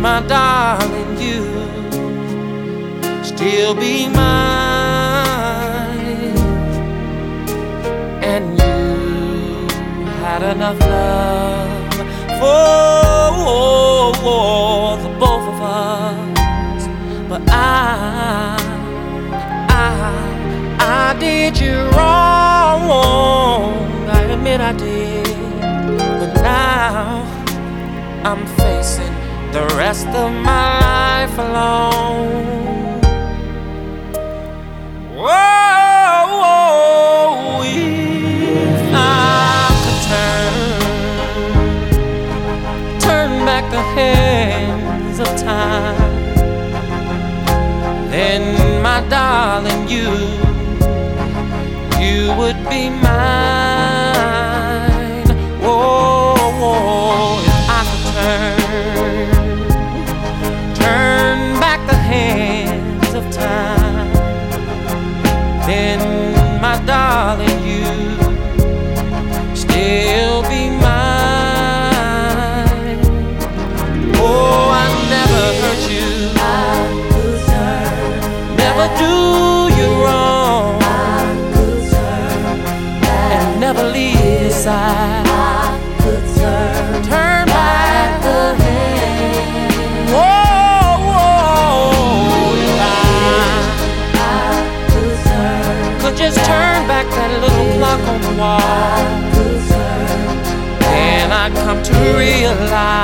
my darling, you still be mine, and you had enough love for the both of us, but I, I. I did you wrong. I admit I did. But now I'm facing the rest of my life alone. Whoa, if I could turn, turn back the hands of time then my darling, you, you would be mine. Realize.